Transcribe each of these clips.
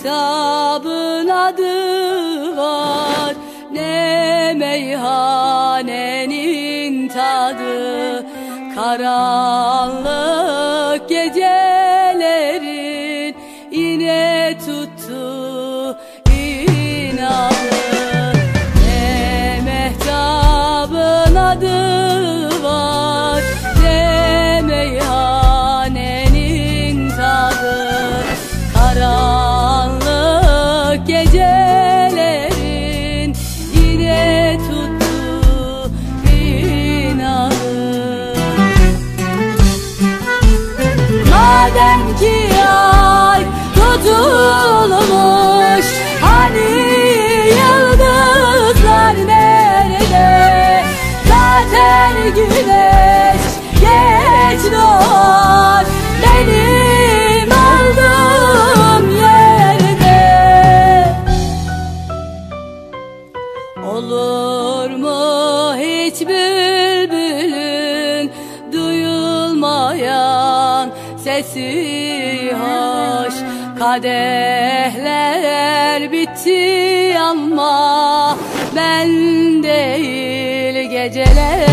kitabın adı var Ne meyhanenin tadı. Karanlık gece olmayan sesi hoş. Kadehler bitti ama ben değil geceler.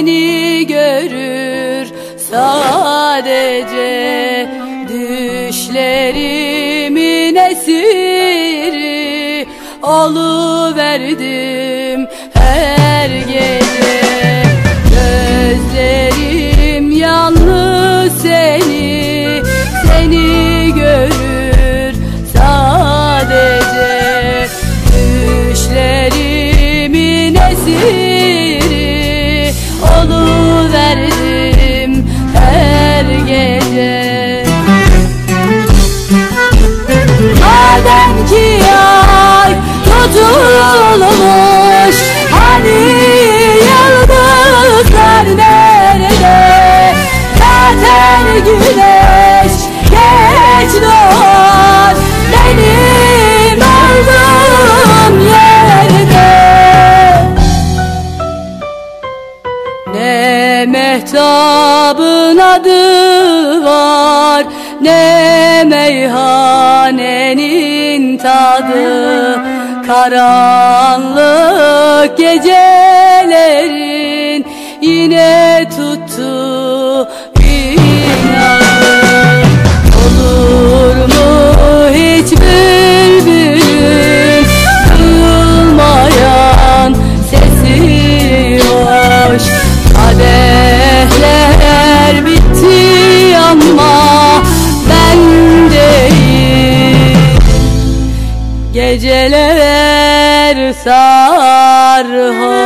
beni görür. Sadece Düşlerimin esiri oluverdim her gece. Gözlerim yalnız seni, seni kitabın adı var Ne meyhanenin tadı. Karanlık gecelerin yine tuttu सार हो।